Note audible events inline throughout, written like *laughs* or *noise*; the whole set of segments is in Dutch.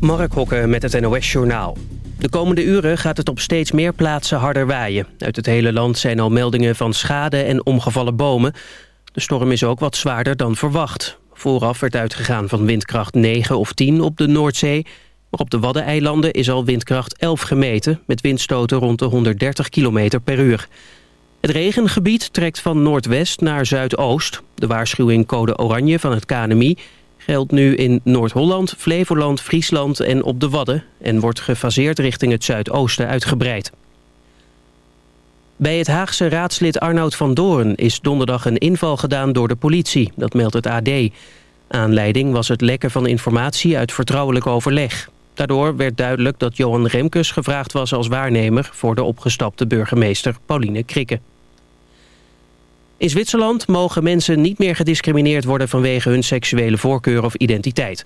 Mark Hokken met het NOS Journaal. De komende uren gaat het op steeds meer plaatsen harder waaien. Uit het hele land zijn al meldingen van schade en omgevallen bomen. De storm is ook wat zwaarder dan verwacht. Vooraf werd uitgegaan van windkracht 9 of 10 op de Noordzee... maar op de Waddeneilanden is al windkracht 11 gemeten... met windstoten rond de 130 km per uur. Het regengebied trekt van noordwest naar zuidoost. De waarschuwing code oranje van het KNMI geldt nu in Noord-Holland, Flevoland, Friesland en op de Wadden... en wordt gefaseerd richting het zuidoosten uitgebreid. Bij het Haagse raadslid Arnoud van Doorn is donderdag een inval gedaan door de politie. Dat meldt het AD. Aanleiding was het lekken van informatie uit vertrouwelijk overleg. Daardoor werd duidelijk dat Johan Remkes gevraagd was als waarnemer... voor de opgestapte burgemeester Pauline Krikke. In Zwitserland mogen mensen niet meer gediscrimineerd worden vanwege hun seksuele voorkeur of identiteit.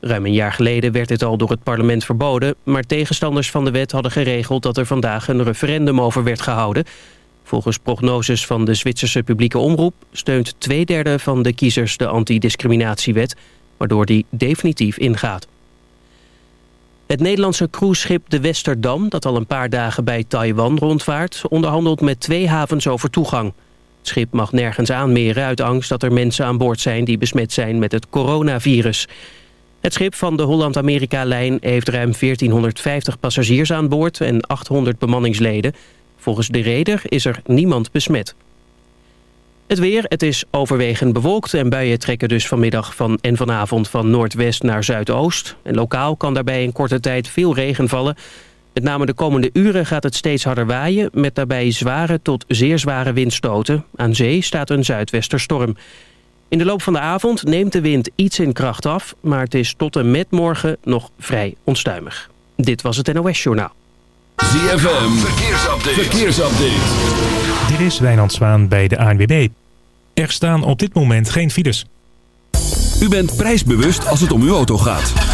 Ruim een jaar geleden werd dit al door het parlement verboden... maar tegenstanders van de wet hadden geregeld dat er vandaag een referendum over werd gehouden. Volgens prognoses van de Zwitserse publieke omroep... steunt twee derde van de kiezers de antidiscriminatiewet... waardoor die definitief ingaat. Het Nederlandse cruiseschip de Westerdam... dat al een paar dagen bij Taiwan rondvaart... onderhandelt met twee havens over toegang... Het schip mag nergens aanmeren uit angst dat er mensen aan boord zijn... die besmet zijn met het coronavirus. Het schip van de Holland-Amerika-lijn heeft ruim 1450 passagiers aan boord... en 800 bemanningsleden. Volgens de reder is er niemand besmet. Het weer, het is overwegend bewolkt en buien trekken dus vanmiddag van en vanavond van noordwest naar zuidoost. En lokaal kan daarbij in korte tijd veel regen vallen. Met name de komende uren gaat het steeds harder waaien... met daarbij zware tot zeer zware windstoten. Aan zee staat een zuidwesterstorm. In de loop van de avond neemt de wind iets in kracht af... maar het is tot en met morgen nog vrij onstuimig. Dit was het NOS Journaal. ZFM, verkeersupdate. verkeersupdate. Dit is Wijnand Zwaan bij de ANWB. Er staan op dit moment geen files. U bent prijsbewust als het om uw auto gaat.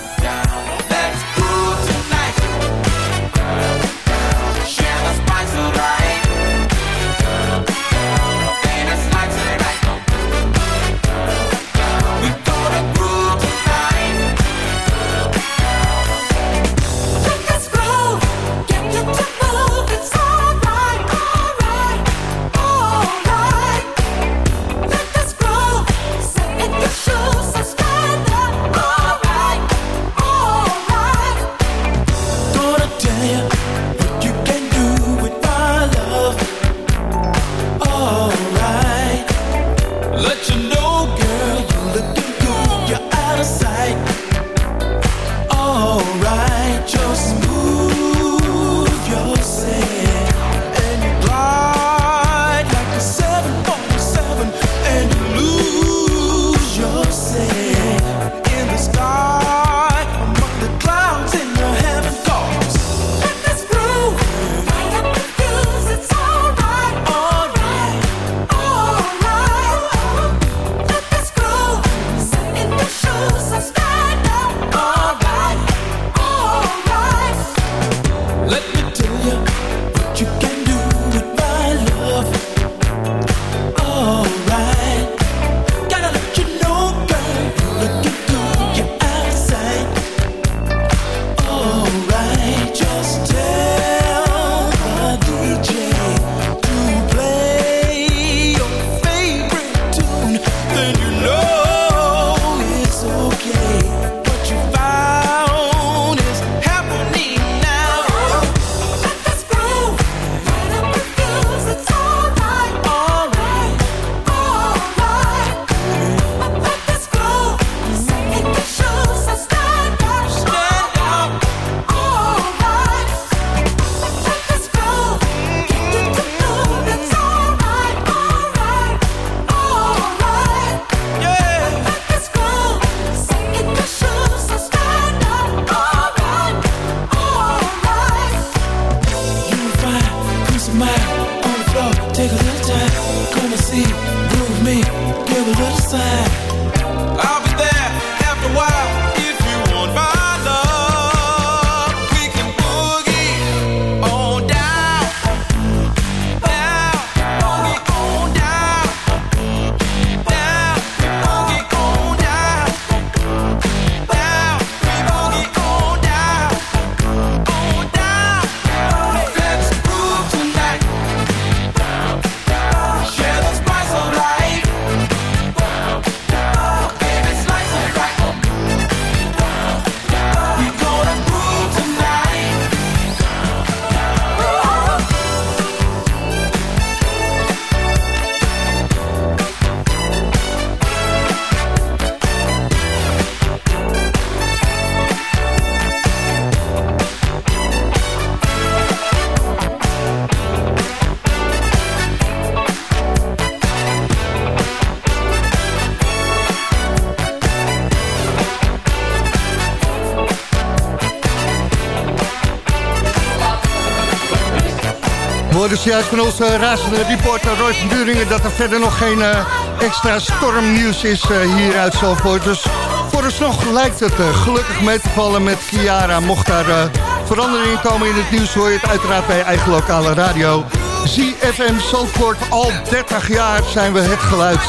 We hoorden juist van onze razende reporter Roy van Buringen... dat er verder nog geen eh, extra stormnieuws is eh, hier uit Zalvoort. Dus vooralsnog lijkt het eh, gelukkig mee te vallen met Kiara. Mocht daar verandering in komen in het nieuws... hoor je het uiteraard bij eigen lokale radio. ZFM Zandvoort, al 30 jaar zijn we het geluid.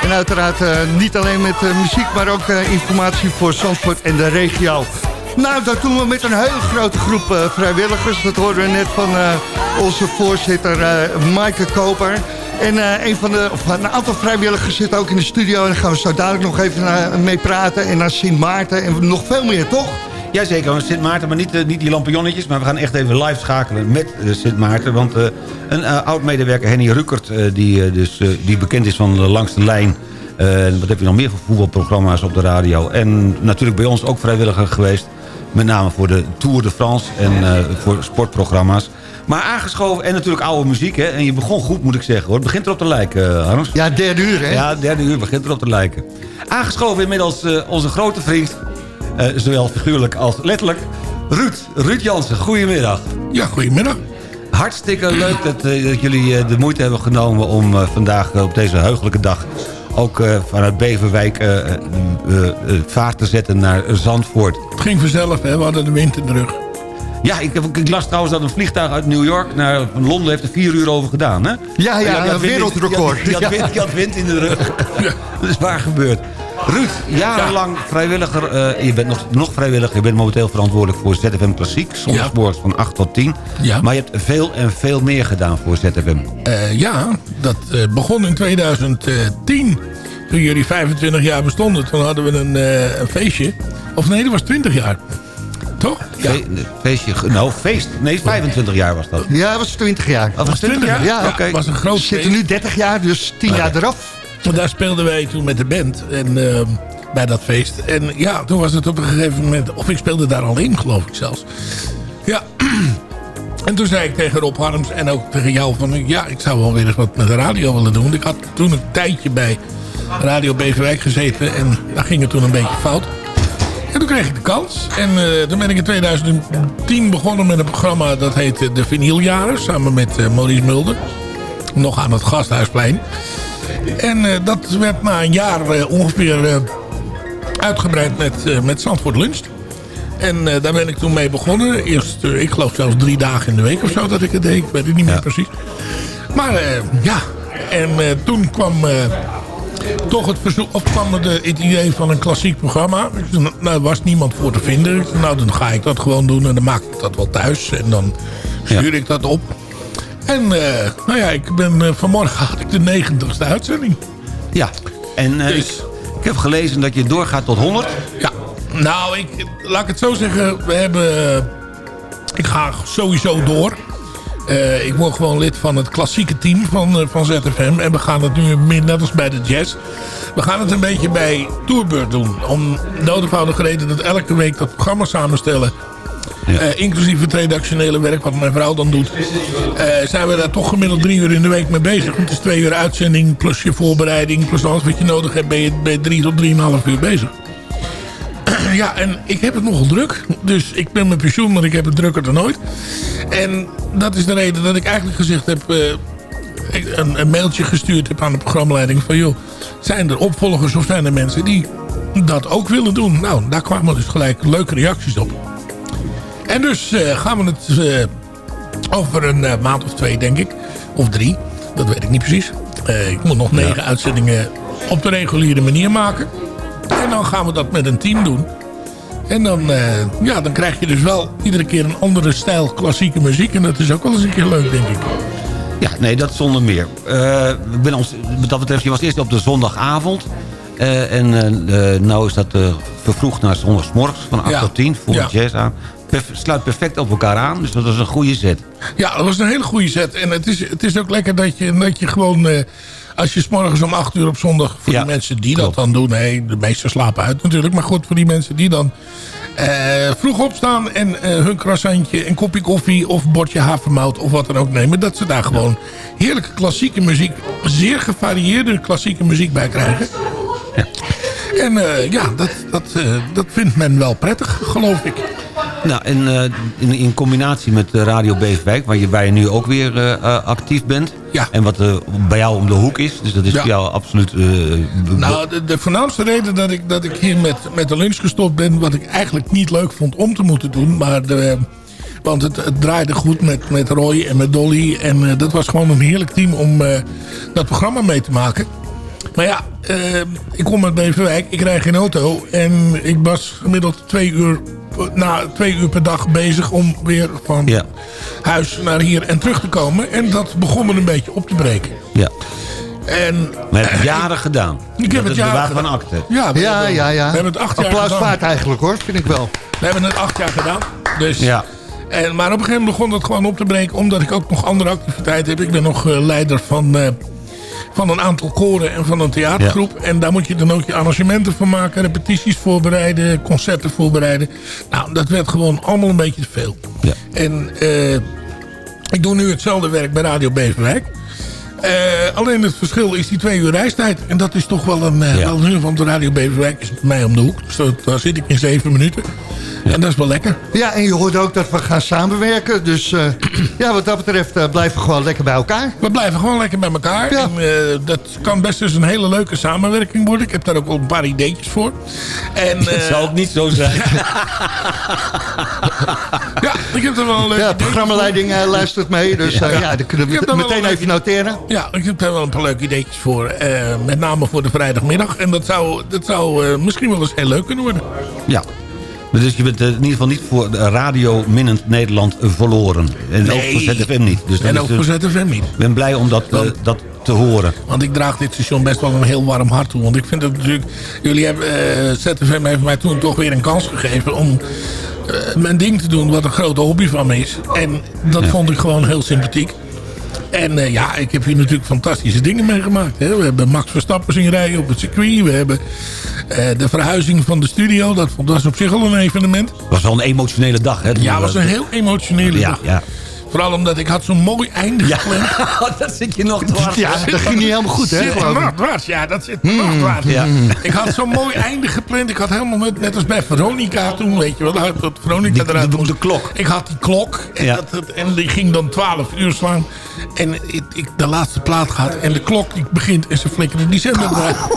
En uiteraard niet alleen met muziek... maar ook informatie voor Zandvoort en de regio. Nou, dat doen we met een hele grote groep vrijwilligers. Dat hoorden we net van onze voorzitter uh, Maaike Koper. En eh, een, van de, of een aantal vrijwilligers zit ook in de studio. En daar gaan we zo dadelijk nog even naar, mee praten. En naar Sint Maarten en nog veel meer, toch? Jazeker, Sint Maarten, maar niet, eh, niet die lampionnetjes... maar we gaan echt even live schakelen met eh, Sint Maarten. Want eh, een eh, oud-medewerker, Henny Ruckert... eh, die, eh, dus, eh, die bekend is van eh, Langs de Lijn... Eh, wat heb je nog meer voor voetbalprogramma's op de radio? En natuurlijk bij ons ook vrijwilliger geweest. Met name voor de Tour de France en eh, voor sportprogramma's. Maar aangeschoven en natuurlijk oude muziek. Hè? En je begon goed, moet ik zeggen. hoor. Het begint erop te lijken, uh, Harms. Ja, derde uur, hè? Ja, derde uur begint erop te lijken. Aangeschoven inmiddels eh, onze grote vriend... eh, zowel figuurlijk als letterlijk... Ruud, Ruud Jansen, goedemiddag. Ja, goedemiddag. Hartstikke leuk dat, eh, dat jullie eh, de moeite hebben genomen... om eh, vandaag eh, op deze heugelijke dag... ook eh, vanuit Beverwijk eh, eh, eh, eh, vaart te zetten naar Zandvoort. Het ging vanzelf, hè? we hadden de wind in de rug. Ja, ik, heb- ik las trouwens dat een vliegtuig uit New York naar Londen heeft er vier uur over gedaan. Hè? Ja, ja, een wereldrecord. Die had, Ja. wind, die had wind in de rug. Dat is waar gebeurd. Ruud, jarenlang vrijwilliger. eh, je bent nog, nog vrijwilliger. Je bent momenteel verantwoordelijk voor ZFM Klassiek. Zondagsmorgens van 8 tot 10. Ja. Maar je hebt veel en veel meer gedaan voor ZFM. Eh, ja, dat eh, begon in 2010. Toen jullie 25 jaar bestonden. Toen hadden we een, een feestje. Of nee, dat was 20 jaar. Toch? Ja. Fe- feestje, nou, feest. Nee, 25 jaar was dat. Ja, dat was 20 jaar. Oh, was 20 jaar? Ja, Oké. was een groot We zitten nu 30 jaar, dus 10 jaar eraf. Want daar speelden wij toen met de band. En, ehm, bij dat feest. En ja, toen was het op een gegeven moment... Of ik speelde daar al in, geloof ik zelfs. Ja. *clears throat* En toen zei ik tegen Rob Harms en ook tegen jou van... Ja, ik zou wel weer eens wat met de radio willen doen. Want ik had toen een tijdje bij Radio Beverwijk gezeten. En daar ging het toen een beetje fout. En toen kreeg ik de kans. En eh, toen ben ik in 2010 begonnen met een programma dat heette De Vinyljaren. Samen met eh, Maurice Mulder. Nog aan het Gasthuisplein. En eh, dat werd na een jaar eh, ongeveer eh, uitgebreid met, eh, met Zandvoort Lunch. En eh, daar ben ik toen mee begonnen. Eerst, eh, ik geloof zelfs drie dagen in de week of zo dat ik het deed. Ik weet het niet meer precies. Maar eh, ja, en eh, toen kwam eh, toch het verzoek, of kwam er de, het idee van een klassiek programma. Zei, nou, daar was niemand voor te vinden. Nou, dan ga ik dat gewoon doen en dan maak ik dat wel thuis. En dan stuur ik dat op. En eh, nou ja, ik ben, eh, vanmorgen *laughs* had ik de negentigste uitzending. Ja, en eh, ik, ik heb gelezen dat je doorgaat tot 100. Ja, nou, ik, laat ik het zo zeggen. We hebben... eh, ik ga sowieso door. Eh, ik word gewoon lid van het klassieke team van, eh, van ZFM. En we gaan het nu meer net als bij de jazz. We gaan het een beetje bij Tourbeurt doen. Om de eenvoudige reden dat elke week dat programma samenstellen... eh, inclusief het redactionele werk wat mijn vrouw dan doet... zijn we daar toch gemiddeld drie uur in de week mee bezig. Want het is twee uur uitzending plus je voorbereiding... plus alles wat je nodig hebt ben je, ben je drie tot drieënhalf uur bezig. Ja, en ik heb het nogal druk. Dus ik ben mijn pensioen, maar ik heb het drukker dan ooit. En dat is de reden dat ik eigenlijk gezegd heb... eh, een, een mailtje gestuurd heb aan de programmaleiding van... joh, zijn er opvolgers of zijn er mensen die dat ook willen doen? Nou, daar kwamen dus gelijk leuke reacties op. En dus eh, gaan we het eh, over een eh, maand of twee, denk ik. Of drie, dat weet ik niet precies. Eh, ik moet nog negen uitzendingen op de reguliere manier maken. En dan gaan we dat met een team doen. En dan, eh, ja, dan krijg je dus wel iedere keer een andere stijl klassieke muziek. En dat is ook wel eens een keer leuk, denk ik. Ja, nee, dat zonder meer. Eh, ik ben ons, wat dat betreft, je was eerst op de zondagavond. Eh, en nou is dat vervroegd naar zondagsmorgens van 8 Ja. tot 10. Voel Ja. jazz aan. Perf- sluit perfect op elkaar aan. Dus dat is een goede zet. Ja, dat was een hele goede set. En het is, het is ook lekker dat je, dat je gewoon... als je 's morgens om 8 uur op zondag... voor die mensen die dat dan doen... Nee, de meesten slapen uit natuurlijk. Maar goed, voor die mensen die dan eh, vroeg opstaan... en eh, hun croissantje, een kopje koffie... of bordje havermout of wat dan ook nemen... dat ze daar gewoon heerlijke klassieke muziek... zeer gevarieerde klassieke muziek bij krijgen. En eh, ja, dat, dat, dat vindt men wel prettig, geloof ik. Nou, en eh, in, in combinatie met eh, Radio Beverwijk... waar je, waar je nu ook weer eh, actief bent. Ja. En wat bij jou om de hoek is. Dus dat is Ja. voor jou absoluut... Nou, de, de voornaamste reden dat ik, dat ik hier met, met de lunch gestopt ben... wat ik eigenlijk niet leuk vond om te moeten doen... maar de, want het, het draaide goed met, met Roy en met Dolly... en dat was gewoon een heerlijk team om dat programma mee te maken. Maar ja, ik kom uit Beverwijk, ik rijd geen auto... en ik was gemiddeld twee uur, na twee uur per dag bezig... om weer van Ja. huis naar hier en terug te komen. En dat begon me een beetje op te breken. ja. En Maar je hebt het jaren gedaan. Ik heb Dat het jaren van gedaan. akte. Ja, we Ja, hebben- ja, ja. We hebben het acht jaar Applaus gedaan. waard eigenlijk hoor, vind ik wel. We hebben het acht jaar gedaan. Dus, Ja. en, maar op een gegeven moment begon het gewoon op te breken. Omdat ik ook nog andere activiteiten heb. Ik ben nog eh, leider van, eh, van een aantal koren en van een theatergroep. En daar moet je dan ook je arrangementen voor maken. Repetities voorbereiden, concerten voorbereiden. Nou, dat werd gewoon allemaal een beetje te veel. Ja. En eh, ik doe nu hetzelfde werk bij Radio Beverwijk. Eh, alleen het verschil is die twee uur reistijd. En dat is toch wel een, eh, Ja. wel een uur. Want de Radio Beverwijk is bij mij om de hoek. Dus dat- daar zit ik in zeven minuten. En dat is wel lekker. Ja, en je hoort ook dat we gaan samenwerken. Dus eh, *clears throat* ja, wat dat betreft eh, blijven we gewoon lekker bij elkaar. We blijven gewoon lekker bij elkaar. Ja. En, eh, dat kan best dus een hele leuke samenwerking worden. Ik heb daar ook wel een paar ideetjes voor. En, *laughs* Het eh, zou ook niet zo zijn. *laughs* *laughs* ja, ik heb er wel een leuk Ja, programmaleiding luistert mee. Dus eh, ja, dan kunnen Ik we meteen een even noteren. Ja, ik heb daar wel een paar leuke ideetjes voor. eh, met name voor de vrijdagmiddag. En dat zou, dat zou eh, misschien wel eens heel leuk kunnen worden. Ja. Dus je bent eh, in ieder geval niet voor radio minnend Nederland verloren. En ook voor ZFM niet. Dus dat en ook dus- voor ZFM niet. Ik ben blij om dat, eh, dat te horen. Want ik draag dit station best wel een heel warm hart toe. Want ik vind het natuurlijk... Jullie hebben... eh, ZFM heeft mij toen toch weer een kans gegeven om... mijn ding te doen wat een grote hobby van me is. En dat vond ik gewoon heel sympathiek. En eh, ja, ik heb hier natuurlijk fantastische dingen meegemaakt. Hè. We hebben Max Verstappen zien rijden op het circuit. We hebben eh, de verhuizing van de studio. Dat was op zich al een evenement. Het was wel een emotionele dag. Hè? Ja, het was een heel emotionele Ja, dag. ja. Vooral omdat ik had zo'n mooi einde gepland. *laughs* dat zit je nog dwars. Ja, dat ging niet helemaal goed, hè? Zit nog dwars, ja, dat zit me nog dwars. Ja. Ik had zo'n mooi einde gepland. Ik had helemaal net, net als bij Veronica toen, weet je wel. Dat dat Veronica Die- eruit de- de klok. Ik had die klok. En, Ja. dat, en die ging dan 12 uur slaan. En ik, ik, de laatste plaat gaat. En de klok die begint en ze flikkerde die zender eruit. *laughs*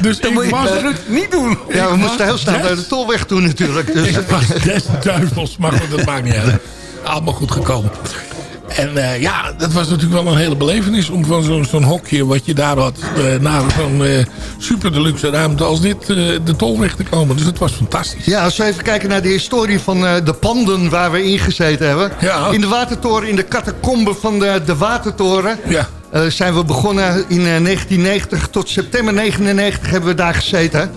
Dus Dat ik moet je was... bij Ruud niet doen. Ja, we moesten heel snel naar de tolweg toe natuurlijk. Dus, Ik was des duivels, maar goed, dat maakt niet uit. Allemaal goed gekomen. En eh, ja, dat was natuurlijk wel een hele belevenis om van zo'n zo'n hokje wat je daar had... eh, naar zo'n eh, super deluxe ruimte als dit de tolweg te komen. Dus dat was fantastisch. Ja, als we even kijken naar de historie van de panden waar we ingezeten hebben. Ja. In de watertoren, in de catacombe van de, de watertoren... Ja. zijn we begonnen in eh, 1990. Tot september 99 hebben we daar gezeten.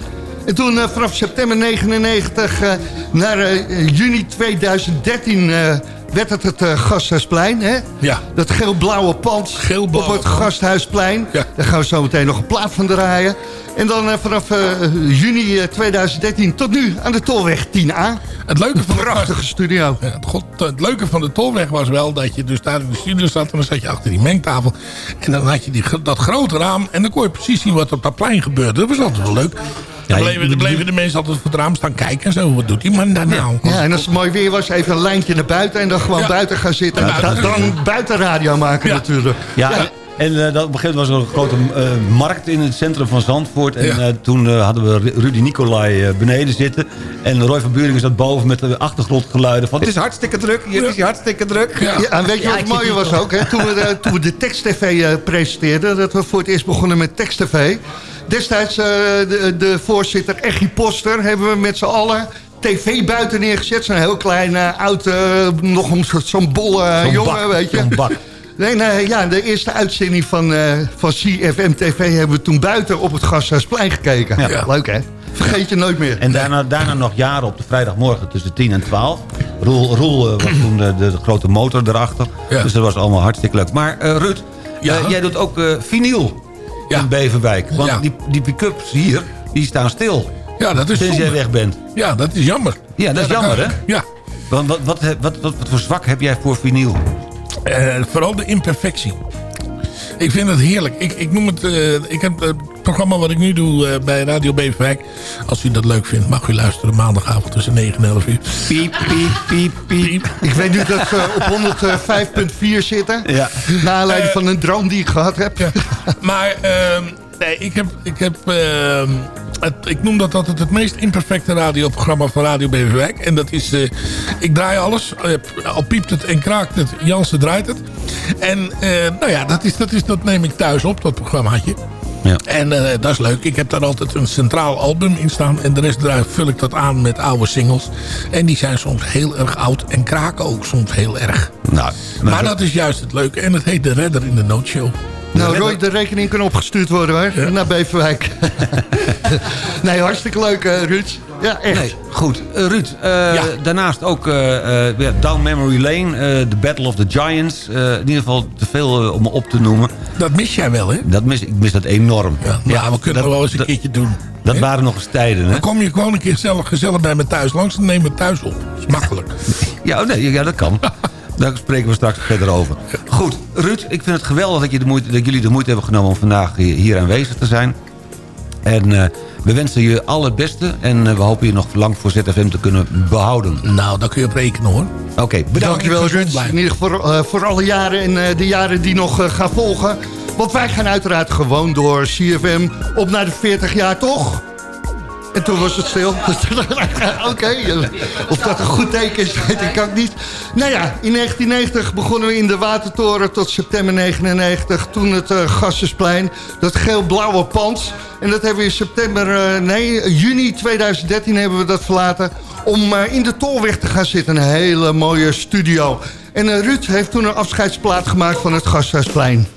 En toen vanaf september 99 eh, naar juni 2013 eh, werd het het eh, Gasthuisplein. Hè? Ja. Dat geel-blauwe pand Geel-blauwe op het. Gasthuisplein. Ja. Daar gaan we zo meteen nog een plaat van draaien. En dan eh, vanaf eh, juni eh, 2013 tot nu aan de Tolweg 10A. Het leuke van Prachtige studio. Ja, het, god, het leuke van de tolweg was wel dat je dus daar in de studio zat... en dan zat je achter die mengtafel. En dan had je die, dat grote raam... en dan kon je precies zien wat op dat plein gebeurde. Dat was altijd wel leuk. Dan Ja, bleven, dan bleven de mensen altijd voor het raam staan kijken en zo. Wat doet die man daar nou? Ja, en als het mooi weer was, even een lijntje naar buiten... en dan gewoon Ja. buiten gaan zitten. En buiten Dan, buiten radio maken Ja. natuurlijk. Ja, Ja. En, eh, dat, op een gegeven moment was er een grote eh, markt in het centrum van Zandvoort. En Ja. eh, toen hadden we Ru- Rudy Nicolai beneden zitten. En Roy van Buringen zat boven met de achtergrondgeluiden van... Het is hartstikke druk, hier is hartstikke druk. Ja, en weet je wat het mooie was ook? Hè? Toen, we de, toen we de tekst-tv eh, presenteerden... dat we voor het eerst begonnen met tekst-tv... destijds eh, de, de voorzitter Eggy Poster... hebben we met z'n allen tv buiten neergezet. Zo'n heel klein, eh, oud, eh, nog een soort zo'n bolle jongen, bak, weet je. zo'n bak. Nee, nee, ja, de eerste uitzending van, eh, van CFM TV... hebben we toen buiten op het Gasthuisplein gekeken. Ja. Leuk, hè? Vergeet je nooit meer. En daarna, daarna nog jaren op de vrijdagmorgen tussen 10 en 12. Roel, Roel was toen de, de, grote motor erachter. Ja. Dus dat was allemaal hartstikke leuk. Maar eh, Ruud, Ja? jij doet ook eh vinyl Ja. in Beverwijk. Want Ja. die, die pick-ups hier, die staan stil. Ja, dat is Sinds jij weg bent. Ja, dat is jammer. Ja, dat is jammer, hè? Ja. Want wat, wat, wat, wat, wat voor zwak heb jij voor vinyl? Eh, vooral de imperfectie. Ik vind het heerlijk. Ik, ik noem het... eh, ik heb het programma wat ik nu doe eh, bij Radio Beverwijk. Als u dat leuk vindt, mag u luisteren maandagavond tussen 9 en 11 uur. Piep, piep, piep, piep. Ik weet nu dat ze op 105.4 zitten. Ja. Naar aanleiding van een droom die ik gehad heb. Ja. Maar ehm, nee, ik heb... Ik, heb ehm, het, ik noem dat altijd het meest imperfecte radioprogramma van Radio Beverwijk. En dat is... eh, ik draai alles. Eh, al piept het en kraakt het. Jansen draait het. En eh, nou ja, dat, is, dat, is, dat neem ik thuis op, dat programmaatje. Ja. En dat is leuk. Ik heb daar altijd een centraal album in staan. En de rest daar vul ik dat aan met oude singles. En die zijn soms heel erg oud. En kraken ook soms heel erg. Nou, Maar dat is juist het leuke. En het heet De Redder in de Noodshow. Nou, Roy, de rekening kan opgestuurd worden hoor. Naar Beverwijk. *laughs* nee, hartstikke leuk, eh, Ruud. Ja, echt. Nee, goed. Eh, Ruud, eh, daarnaast ook eh, eh, Down Memory Lane, eh, The Battle of the Giants. Eh, in ieder geval te veel om op te noemen. Dat mis jij wel, hè? Dat mis, ik mis dat enorm. Ja, we kunnen dat- wel eens een dat- keertje doen. Dat waren nog eens tijden, hè? Dan kom je gewoon een keer gezellig, gezellig bij me thuis langs en neem het thuis op. Dat is makkelijk. *laughs* Ja, oh, nee, ja dat kan. *laughs* Daar spreken we straks verder over. Goed, Ruud, ik vind het geweldig dat, je de moeite, dat jullie de moeite hebben genomen... om vandaag hier, aanwezig te zijn. En eh, we wensen je al het beste. En eh, we hopen je nog lang voor ZFM te kunnen behouden. Nou, daar kun je op rekenen, hoor. Oké, bedankt. Dankjewel, Ruud. In ieder geval eh, voor alle jaren en eh, de jaren die nog gaan volgen. Want wij gaan uiteraard gewoon door CFM op naar de 40 jaar, toch? En toen was het stil. *laughs* Oké, eh, of dat een goed teken is, weet ik ook niet. Nou ja, in 1990 begonnen we in de Watertoren tot september 99. Toen het uh, Gassersplein, dat geel-blauwe pand. En dat hebben we in september, uh, nee, juni 2013 hebben we dat verlaten... om uh, in de Tolweg te gaan zitten. Een hele mooie studio. En Ruud heeft toen een afscheidsplaat gemaakt van het Gasthuisplein.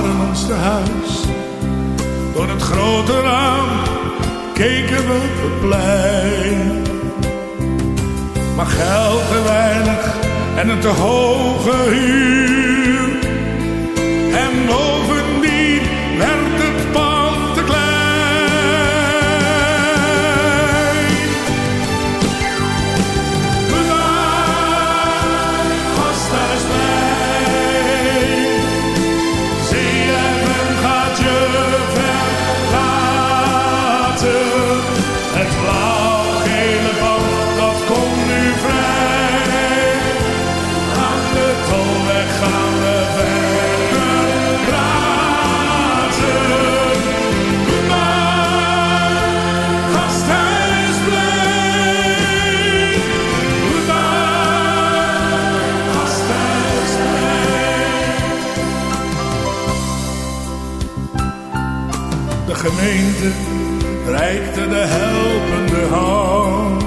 Was jaren ons tehuis. Door het grote raam keken we op het plein. Maar geld te weinig en een te hoge huur. Gemeente reikte de helpende hand.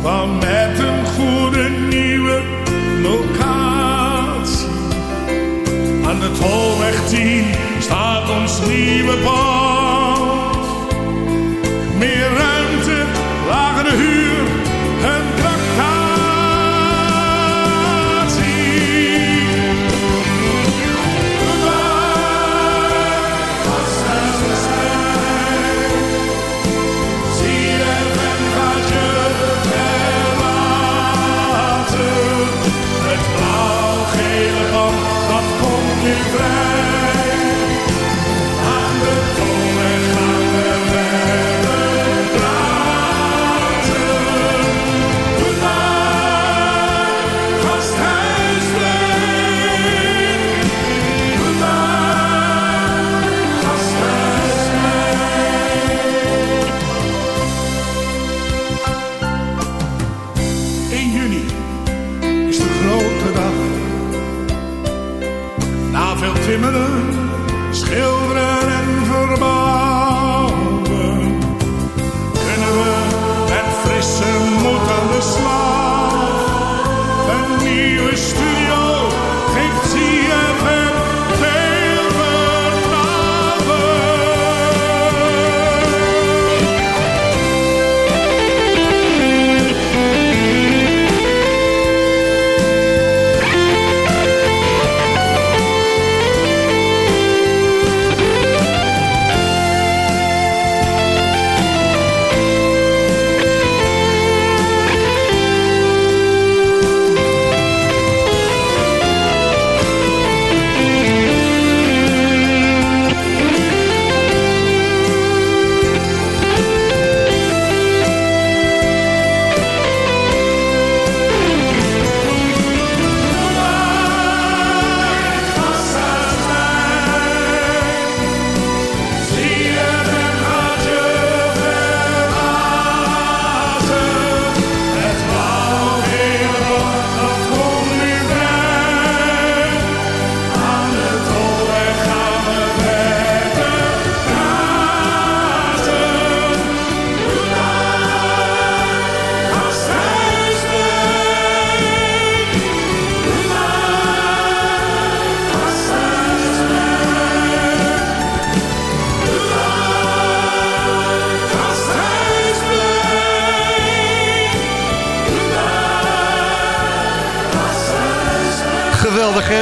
Kwam met een goede nieuwe locatie. Aan de tolweg 10 staat ons nieuwe timmeren,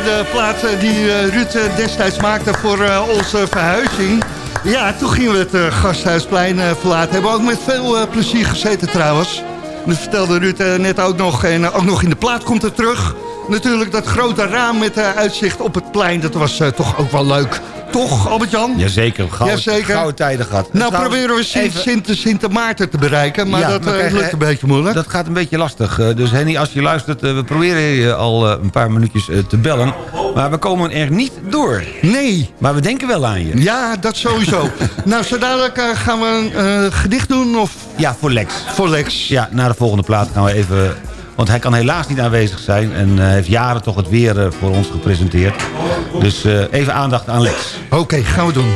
De plaat eh, die eh, Ruud eh, destijds maakte voor eh, onze verhuizing. Ja, toen gingen we het eh, Gasthuisplein eh, verlaten. Hebben we ook met veel eh, plezier gezeten trouwens. Dat vertelde Ruud eh, net ook nog. En eh, ook nog in de plaat komt het terug. Natuurlijk dat grote raam met eh, uitzicht op het plein. Dat was eh, toch ook wel leuk. Toch, Albert-Jan? Jazeker, Jazeker. gouden tijden gehad. Nou Trouwens, proberen we Sint, even- Sint, Sint Maarten te bereiken. Maar Ja, dat we eh, lukt een beetje moeilijk. Dat gaat een beetje lastig. Eh, Dus Henny, als je luistert, eh, we proberen je al een paar minuutjes te bellen. Maar we komen er niet door. Nee. Maar we denken wel aan je. Ja, dat sowieso. *laughs* nou, zo dadelijk gaan we een gedicht doen of... Ja, voor Lex. Voor Lex. Ja, na de volgende plaat gaan we even... Want hij kan helaas niet aanwezig zijn. En eh, heeft jaren toch het weer eh, voor ons gepresenteerd. Dus eh, even aandacht aan Lex. Oké, gaan we doen.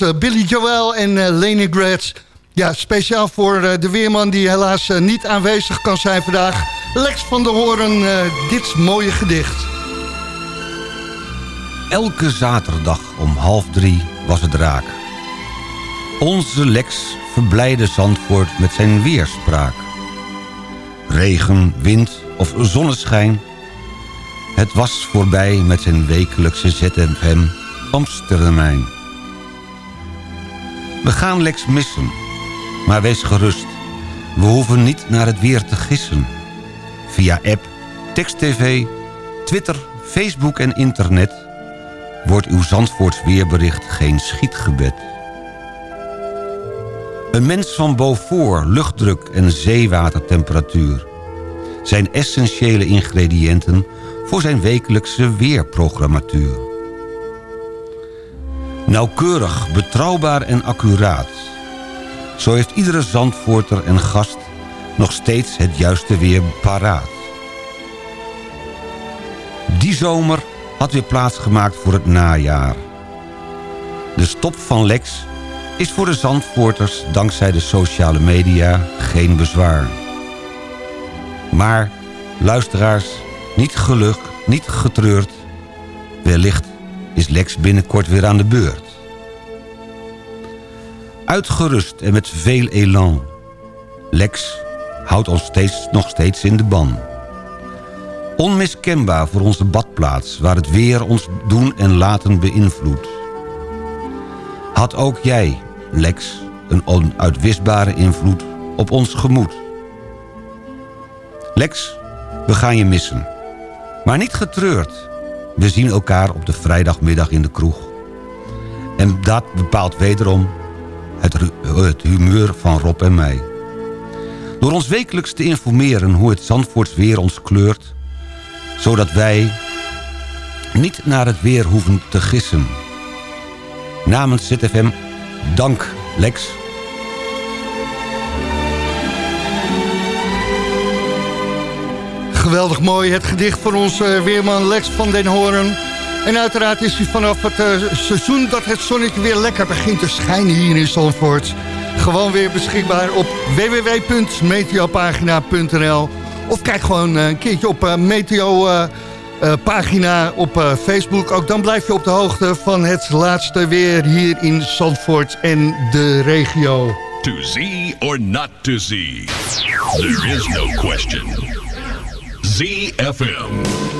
Eh, Billy Joel en eh Leningrad. Ja, speciaal voor eh, de weerman die helaas niet aanwezig kan zijn vandaag. Lex van der Hoorn, dit mooie gedicht. Elke zaterdag om half drie was het raak. Onze Lex verblijde Zandvoort met zijn weerspraak. Regen, wind of zonneschijn. Het was voorbij met zijn wekelijkse ZFM Amstermijn. We gaan Lex missen, maar wees gerust. We hoeven niet naar het weer te gissen. Via app, tekst-tv, Twitter, Facebook en internet... wordt uw Zandvoorts weerbericht geen schietgebed. Een mens van Beaufort, luchtdruk en zeewatertemperatuur... zijn essentiële ingrediënten voor zijn wekelijkse weerprogrammatuur. Nauwkeurig, betrouwbaar en accuraat. Zo heeft iedere Zandvoorter en gast nog steeds het juiste weer paraat. Die zomer had weer plaatsgemaakt voor het najaar. De stop van Lex is voor de Zandvoorters dankzij de sociale media geen bezwaar. Maar, luisteraars, niet geluk, niet getreurd. Wellicht is Lex binnenkort weer aan de beurt. Uitgerust en met veel elan. Lex houdt ons steeds, nog steeds in de ban. Onmiskenbaar voor onze badplaats... waar het weer ons doen en laten beïnvloedt. Had ook jij, Lex, een onuitwisbare invloed op ons gemoed. Lex, we gaan je missen. Maar niet getreurd. We zien elkaar op de vrijdagmiddag in de kroeg. En dat bepaalt wederom het, het humeur van Rob en mij. Door ons wekelijks te informeren hoe het Zandvoorts weer ons kleurt... zodat wij niet naar het weer hoeven te gissen. Namens ZFM, dank Lex. Geweldig mooi, het gedicht van onze weerman Lex van den Hoorn. En uiteraard is hij vanaf het eh, seizoen dat het zonnetje weer lekker begint te schijnen hier in Zandvoort. Gewoon weer beschikbaar op www.meteopagina.nl Of kijk gewoon eh, een keertje op eh, Meteo... eh, eh, pagina op eh, Facebook. Ook dan blijf je op de hoogte van het laatste weer hier in Zandvoort en de regio. To see or not to see, there is no question. ZFM.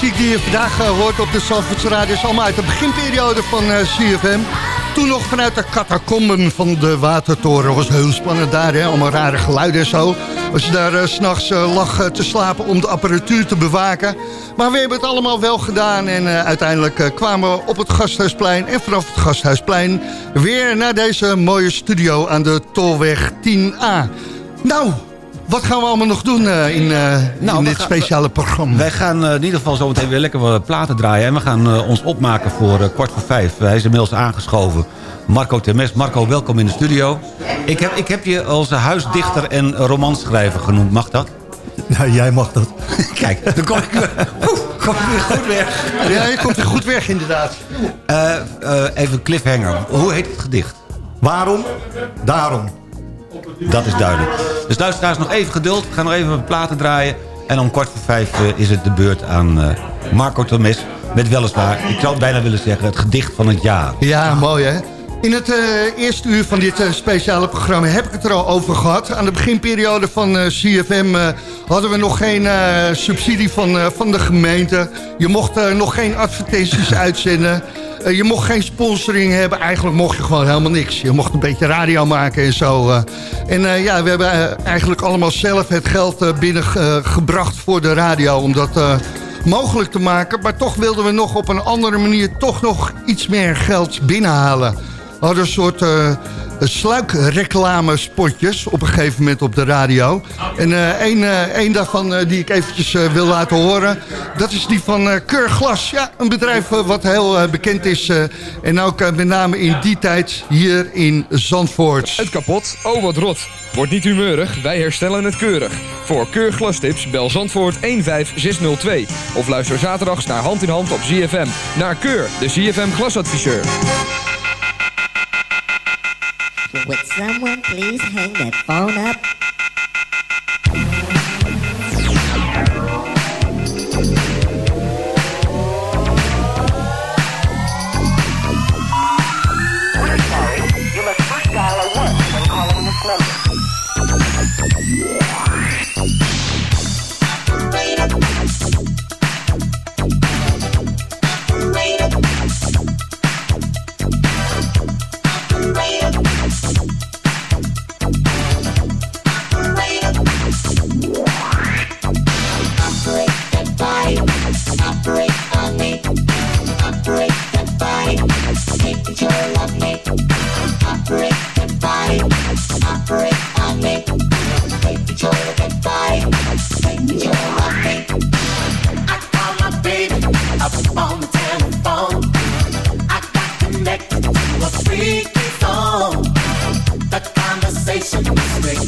Muziek die je vandaag eh, hoort op de Zandvoortse Radio... is allemaal uit de beginperiode van eh, CFM. Toen nog vanuit de catacomben van de Watertoren. was heel spannend daar, hè? allemaal rare geluiden en zo. Als je daar s s'nachts lag eh, te slapen om de apparatuur te bewaken. Maar we hebben het allemaal wel gedaan. En eh, uiteindelijk eh, kwamen we op het Gasthuisplein. En vanaf het Gasthuisplein weer naar deze mooie studio aan de Tolweg 10A. Nou, wat gaan we allemaal nog doen eh, in, eh, Nou, in dit gaan- speciale programma? Wij gaan eh, in ieder geval zo meteen weer lekker wat platen draaien. En we gaan ons opmaken voor eh, kwart voor vijf. Hij is inmiddels aangeschoven. Marco Temes. Marco, welkom in de studio. Ik heb, ik heb je als huisdichter en romanschrijver genoemd. Mag dat? Ja, jij mag dat. *laughs* Kijk, dan kom ik, Oeh, kom ik weer goed weg. Ja, je komt er goed weg inderdaad. Eh, eh, even cliffhanger. Hoe heet het gedicht? Waarom? Daarom. Dat is duidelijk. Dus luisteraars, nog even geduld. We gaan nog even wat platen draaien. En om kwart voor vijf eh, is het de beurt aan eh, Marco Temes. Met weliswaar, ik zou bijna willen zeggen, het gedicht van het jaar. Ja, mooi hè. In het eh, eerste uur van dit speciale programma heb ik het er al over gehad. Aan de beginperiode van CFM hadden we nog geen subsidie van, van de gemeente. Je mocht nog geen advertenties *laughs* uitzenden. Eh, je mocht geen sponsoring hebben. Eigenlijk mocht je gewoon helemaal niks. Je mocht een beetje radio maken en zo. eh. En eh, ja, we hebben eigenlijk allemaal zelf het geld binnengebracht voor de radio. Om dat mogelijk te maken. Maar toch wilden we nog op een andere manier toch nog iets meer geld binnenhalen. We hadden een soort sluikreclamespotjes op een gegeven moment op de radio. En eh één, eh, één daarvan eh, die ik eventjes eh, wil laten horen... dat is die van eh Keurglas. Ja, een bedrijf eh, wat heel eh, bekend is. eh, en ook eh, met name in die tijd hier in Zandvoort. Het kapot? Oh wat rot. Word niet humeurig, wij herstellen het keurig. Voor keurglastips bel Zandvoort 15602. Of luister zaterdags naar Hand in Hand op ZFM. Naar Keur, de ZFM glasadviseur. Would someone please hang that phone up? We're sorry. You must first dial a 1 when calling this number. face and respect.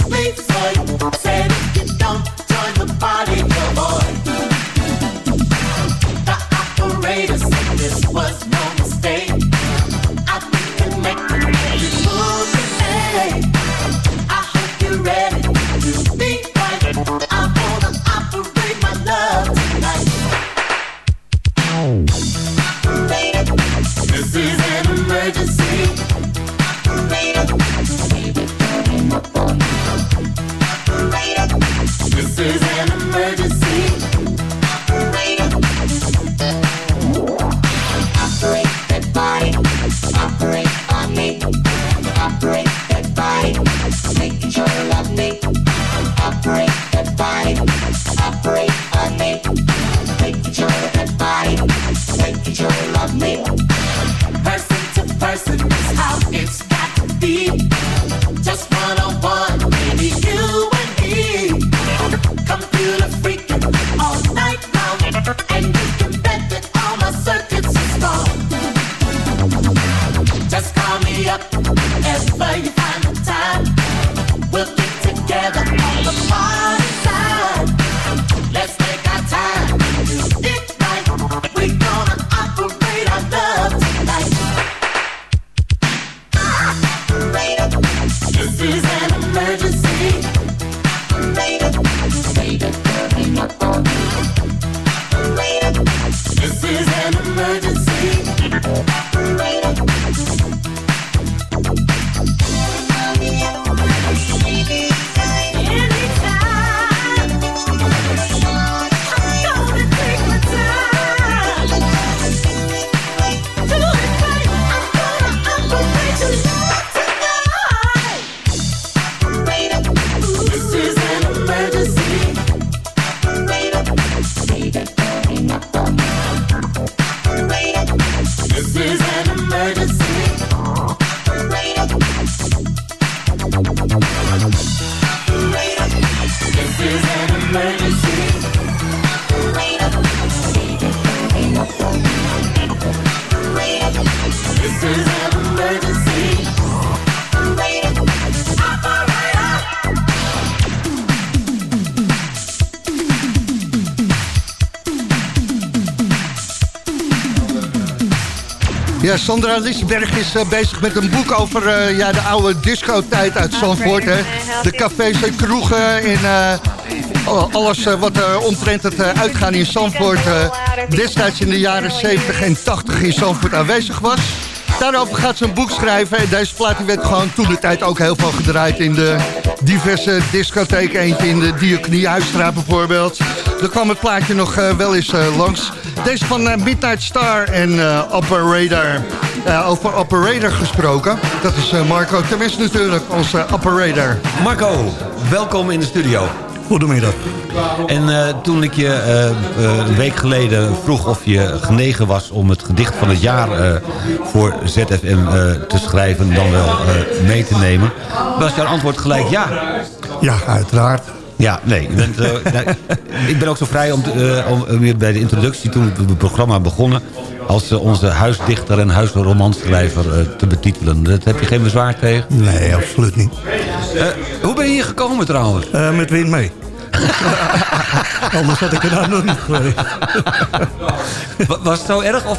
Sandra Lisberg is eh, bezig met een boek over eh, ja, de oude discotijd uit Zandvoort. Hè. De cafés en kroegen en eh, alles eh, wat er omtrent het eh, uitgaan in Zandvoort... eh, destijds in de jaren 70 en 80 in Zandvoort aanwezig was. Daarover gaat ze een boek schrijven. En deze plaat werd gewoon toen de tijd ook heel veel gedraaid... in de diverse discotheken. Eentje in de Diakoniehuisstraat bijvoorbeeld. Er kwam het plaatje nog eh, wel eens eh, langs. Deze van eh, Midnight Star en eh, Operator. Eh, over Operator gesproken. Dat is Marco Temes natuurlijk, onze Operator. Marco, welkom in de studio. Goedemiddag. En eh, toen ik je eh, eh, een week geleden vroeg of je genegen was om het gedicht van het jaar eh, voor ZFM eh, te schrijven, dan wel eh, mee te nemen, was jouw antwoord gelijk ja. Ja, uiteraard. Ja, nee. bent, eh, nou, ik ben ook zo vrij om, te, eh, om weer bij de introductie, toen we het programma begonnen, als eh, onze huisdichter en huisromanschrijver te betitelen. Dat heb je geen bezwaar tegen? Nee, absoluut niet. Hoe ben je hier gekomen trouwens? Met wind mee. *laughs* Anders had ik er nou nog niet geweest. Wa- Was het zo erg of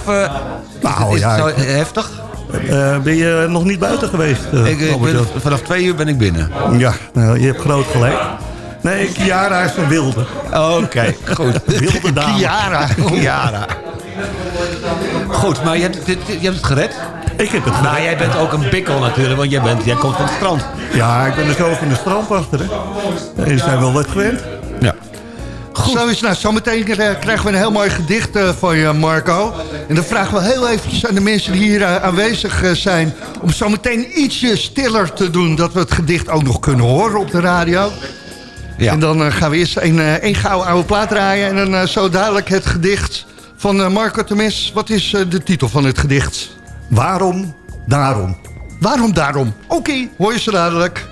Nou, is ja, het zo heftig? Ben je nog niet buiten geweest? Ik, ben, vanaf twee uur ben ik binnen. Ja, nou, je hebt groot gelijk. Nee, Kiara is een wilde. Oké, goed. Wilde dame. Kiara. Kiara. Goed, maar je hebt, je hebt het gered? Ik heb het Nou, gered. jij bent ook een bikkel natuurlijk, want jij, bent, jij komt van het strand. Ja, ik ben er zelf in de strand achter. Hè. Zijn wel wat gewend. Ja. Zo is nou, zometeen eh, krijgen we een heel mooi gedicht eh, van je, Marco. En dan vragen we heel eventjes aan de mensen die hier eh, aanwezig zijn... om zometeen ietsje stiller te doen, dat we het gedicht ook nog kunnen horen op de radio. Ja. En dan eh, gaan we eerst een, eh, een gouden oude plaat draaien... en dan eh, zo dadelijk het gedicht van eh, Marco Temes. Wat is eh, de titel van het gedicht? Waarom, daarom. Waarom daarom? Oké, hoor je zo dadelijk.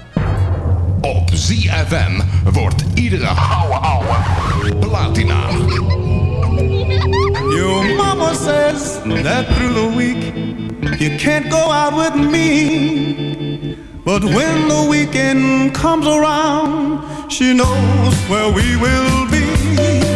Op ZFM wordt iedere ouwe ouwe platina. Your mama says that through the week you can't go out with me. But when the weekend comes around, she knows where we will be.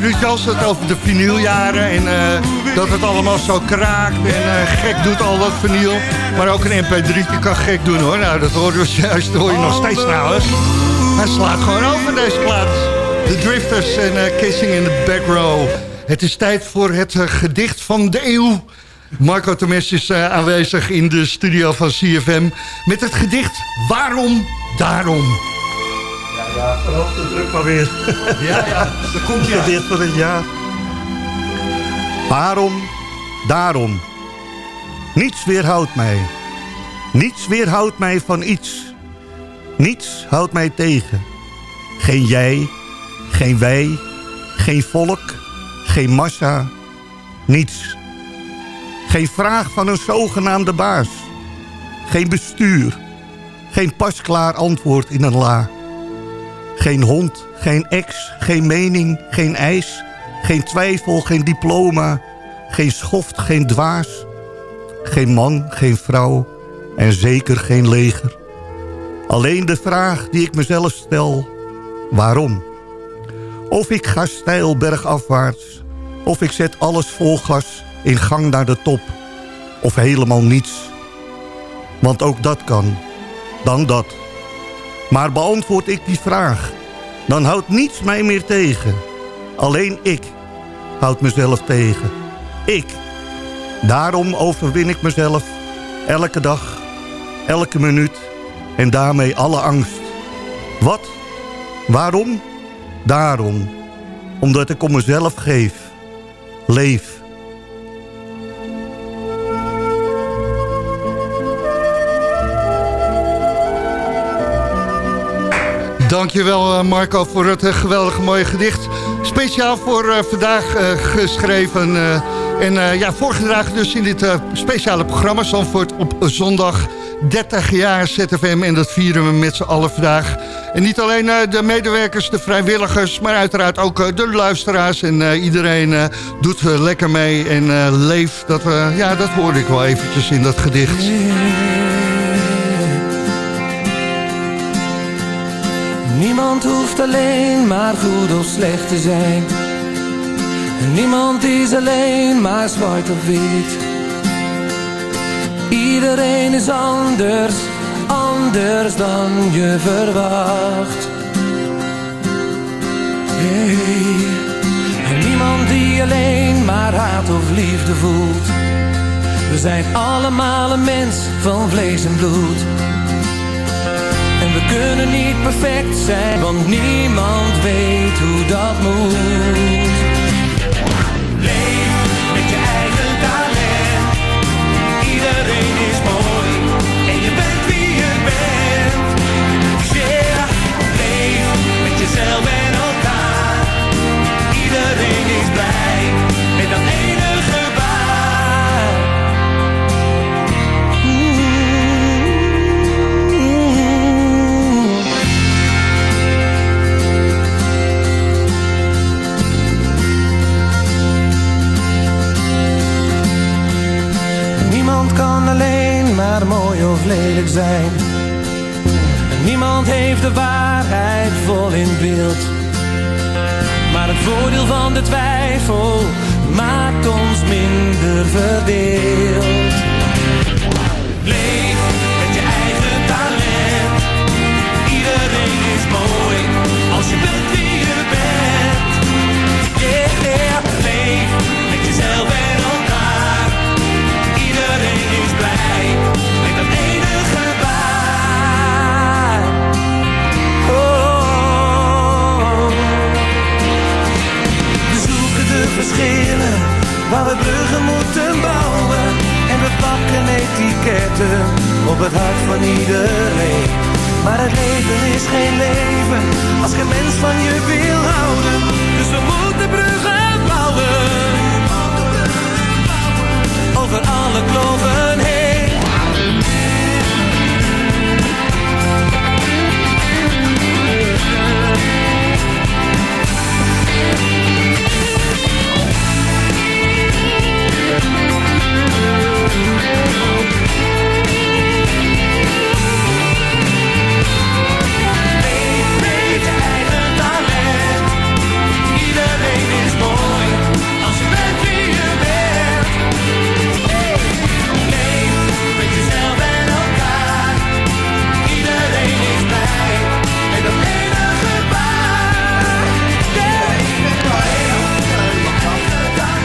Ruud Jans het over de vinyljaren en uh, dat het allemaal zo kraakt en uh, gek doet al dat vinyl. Maar ook een mp3 kan gek doen hoor. Nou, dat horen we juist, hoor je nog steeds trouwens. Hij slaat gewoon over deze plaats. De Drifters en Kissing in the Back Row. Het is tijd voor het gedicht van de eeuw. Marco Temes is aanwezig in de studio van CFM met het gedicht Waarom, Daarom. Ja, verhoog de druk maar weer. *laughs* Ja, ja, daar komt hij. *laughs* Dit voor het jaar. Waarom, daarom. Niets weerhoudt mij. Niets weerhoudt mij van iets. Niets houdt mij tegen. Geen jij, geen wij, geen volk, geen massa, niets. Geen vraag van een zogenaamde baas. Geen bestuur. Geen pasklaar antwoord in een la. Geen hond, geen ex, geen mening, geen eis. Geen twijfel, geen diploma. Geen schoft, geen dwaas. Geen man, geen vrouw. En zeker geen leger. Alleen de vraag die ik mezelf stel. Waarom? Of ik ga steil bergafwaarts. Of ik zet alles vol gas in gang naar de top. Of helemaal niets. Want ook dat kan. Dan dat. Maar beantwoord ik die vraag, dan houdt niets mij meer tegen. Alleen ik houd mezelf tegen. Ik. Daarom overwin ik mezelf elke dag, elke minuut en daarmee alle angst. Wat? Waarom? Daarom. Omdat ik om mezelf geef. Leef. Dankjewel eh, Marco voor het eh, geweldige mooie gedicht. Speciaal voor uh, vandaag geschreven en ja, voorgedragen dus in dit speciale programma Zandvoort op zondag 30 jaar ZFM en dat vieren we met z'n allen vandaag. En niet alleen de medewerkers, de vrijwilligers, maar uiteraard ook de luisteraars en iedereen doet lekker mee en leeft. Dat, ja, dat hoorde ik wel eventjes in dat gedicht. Niemand hoeft alleen maar goed of slecht te zijn. Niemand is alleen maar zwart of wit. Iedereen is anders, anders dan je verwacht. Hey. En niemand die alleen maar haat of liefde voelt. We zijn allemaal een mens van vlees en bloed. We kunnen niet perfect zijn, want niemand weet hoe dat moet.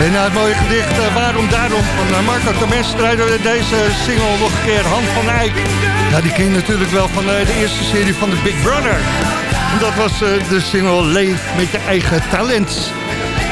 En na het mooie gedicht eh, Waarom Daarom van eh, Marco Temes draaiden we deze single nog een keer Hand van Eyck. Ja, die ken natuurlijk wel van eh, de eerste serie van The Big Brother. En dat was de single Leef met je eigen talent.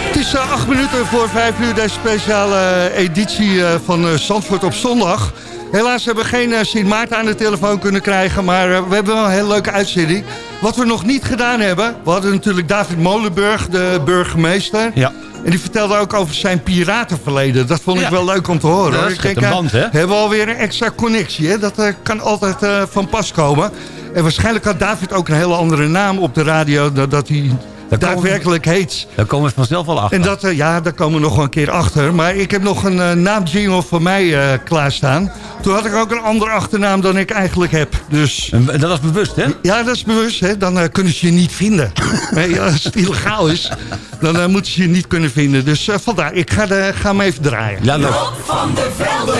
Het is acht minuten voor vijf uur deze speciale editie van Zandvoort op zondag. Helaas hebben we geen Sint Maarten aan de telefoon kunnen krijgen, maar we hebben wel een hele leuke uitzending. Wat we nog niet gedaan hebben, we hadden natuurlijk David Molenburg, de burgemeester. Ja. En die vertelde ook over zijn piratenverleden. Dat vond ik Ja. wel leuk om te horen. Ja, hoor. dat denk, een band, hè? hebben we alweer een extra connectie. Hè? Dat eh, kan altijd eh, van pas komen. En waarschijnlijk had David ook een hele andere naam op de radio... dan dat hij daadwerkelijk heet. Daar komen we vanzelf al achter. En dat, eh, ja, daar komen we nog wel een keer achter. Maar ik heb nog een uh, naamjingle voor mij eh, klaarstaan. Toen had ik ook een andere achternaam dan ik eigenlijk heb. Dus... En dat was bewust, hè? Ja, dat is bewust. Hè? Dan eh, kunnen ze je niet vinden. *laughs* Nee, als het illegaal is, dan moeten ze je niet kunnen vinden. Dus eh, vandaar, ik ga, de, ga hem even draaien. Ja, leuk. van der Velde.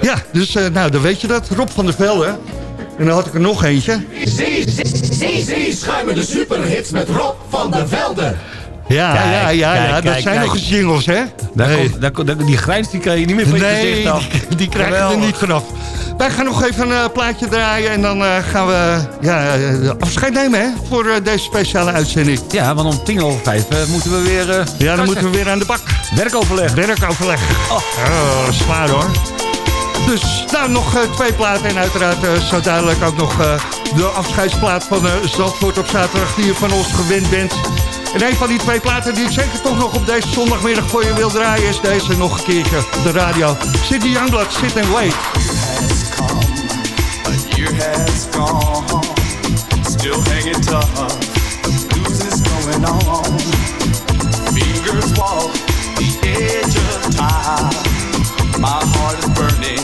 Ja, dus eh, nou, dan weet je dat. Rob van der Velde. En dan had ik er nog eentje. Zee, schuimende superhits met Rob van der Velde. Ja, ja, ja, ja. dat zijn nog eens jingles, hè? Nee. die grijns die krijg je niet meer van je Nee, gezicht af. die, die krijg je er niet vanaf. Wij gaan nog even een plaatje draaien en dan gaan we ja, afscheid nemen hè, voor deze speciale uitzending. Ja, want om tien over vijf moeten we weer... Ja, dan moeten we weer aan de bak. Werkoverleg. Werkoverleg. Oh, is zwaar hoor. Dus nou, nog eh, twee platen en uiteraard eh, zo dadelijk ook nog eh, de afscheidsplaat van Zandvoort op zaterdag die je van ons gewend bent. En een van die twee platen die ik zeker toch nog op deze zondagmiddag voor je wil draaien is deze nog een keertje de radio. City Youngblood, Sit and Wait. Still hanging tough. Going on. The. My heart is burning.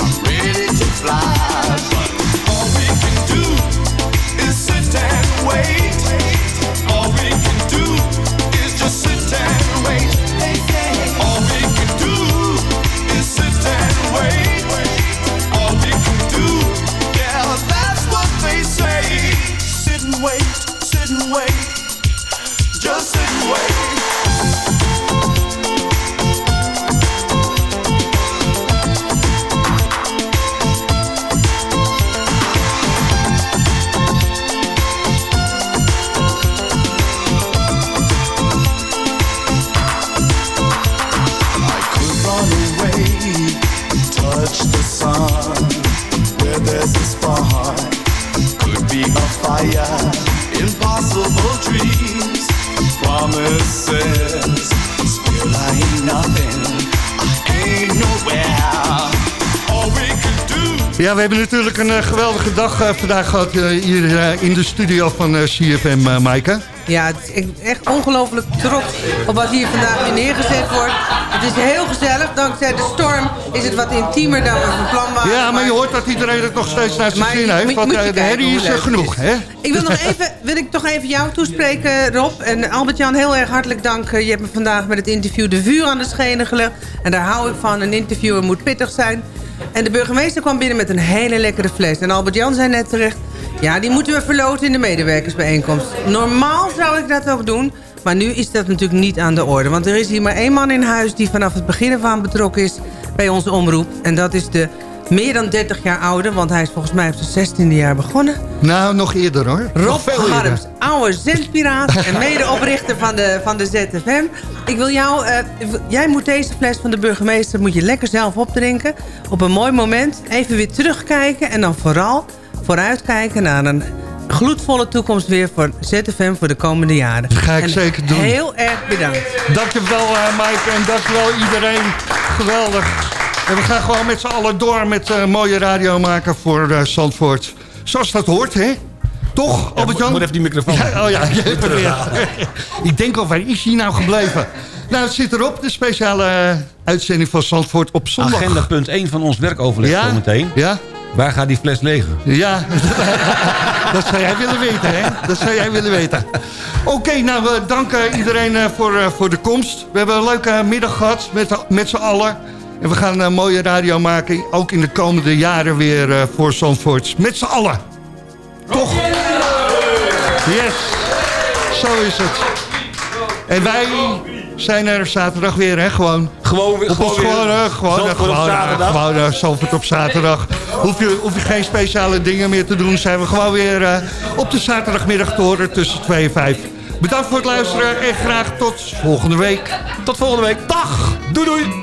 I'm ready to fly, Ja, we hebben natuurlijk een eh, geweldige dag eh, vandaag gehad eh, hier in de studio van CFM, eh Maaike. Ja, het is echt- ongelooflijk trots op wat hier vandaag weer neergezet wordt. Het is heel gezellig. Dankzij de storm is het wat intiemer dan we van plan waren. Ja, maar je hoort dat iedereen het nog steeds naar zijn zin heeft. Want de herrie is er genoeg, hè? Ik wil nog even, wil ik toch even jou toespreken, Rob. En Albert-Jan, heel erg hartelijk dank. Je hebt me vandaag met het interview de vuur aan de schenen gelegd. En daar hou ik van. Een interviewer moet pittig zijn. En de burgemeester kwam binnen met een hele lekkere fles. En Albert-Jan zei net terecht... Ja, die moeten we verloten in de medewerkersbijeenkomst. Normaal zou ik dat ook doen... Maar nu is dat natuurlijk niet aan de orde. Want er is hier maar één man in huis die vanaf het begin af aan betrokken is bij onze omroep. En dat is de meer dan 30 jaar oude, want hij is volgens mij op zijn 16e jaar begonnen. Nou, nog eerder hoor. Rob. Harms, oude zendpiraat *laughs* en medeoprichter van de, van de ZFM. Ik wil jou, eh, jij moet deze fles van de burgemeester moet je lekker zelf opdrinken. Op een mooi moment even weer terugkijken en dan vooral vooruitkijken naar een gloedvolle toekomst weer voor ZFM voor de komende jaren. Dat ga ik En zeker doen. Heel erg bedankt. Dankjewel uh, Mike en dankjewel iedereen. Geweldig. En we gaan gewoon met z'n allen door met eh, mooie radio maken voor eh, Zandvoort. Zoals dat hoort, hè? Toch, Albert-Jan? moet even die microfoon. Ja, oh ja, *laughs* je weer. *laughs* Ik denk al, waar is hij nou gebleven? Nou, het zit erop, de speciale eh, uitzending van Zandvoort op zondag. Agenda punt 1 van ons werkoverleg Ja? zometeen. Ja? Waar gaat die fles liggen? Ja, *laughs* dat zou jij willen weten, hè? Dat zou jij willen weten. Oké, nou, we danken iedereen voor, voor de komst. We hebben een leuke middag gehad met, met z'n allen. En we gaan een mooie radio maken, ook in de komende jaren weer eh, voor Zandvoort. Met z'n allen. Toch? Yes, zo is het. En wij zijn er zaterdag weer, hè? Gewoon. Gewoon weer. Op ons Gewoon weer. gewoon, eh, gewoon, eh, op gewoon, eh, zaterdag. Gewoon uh, Zandvoort op zaterdag. Hoef je, hoef je geen speciale dingen meer te doen. Zijn we gewoon weer eh, op de zaterdagmiddag te horen tussen 2 en 5. Bedankt voor het luisteren en graag tot volgende week. Tot volgende week. Dag. Doei doei.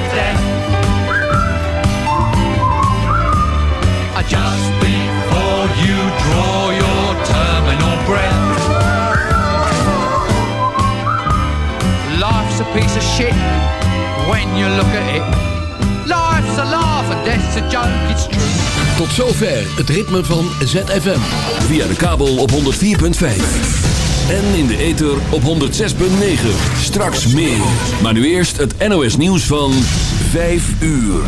piece of shit when you look at it. A laugh it's. Tot zover het ritme van ZFM. Via de kabel op 104.5. En in de ether op 106.9. Straks meer. Maar nu eerst het NOS nieuws van 5 uur.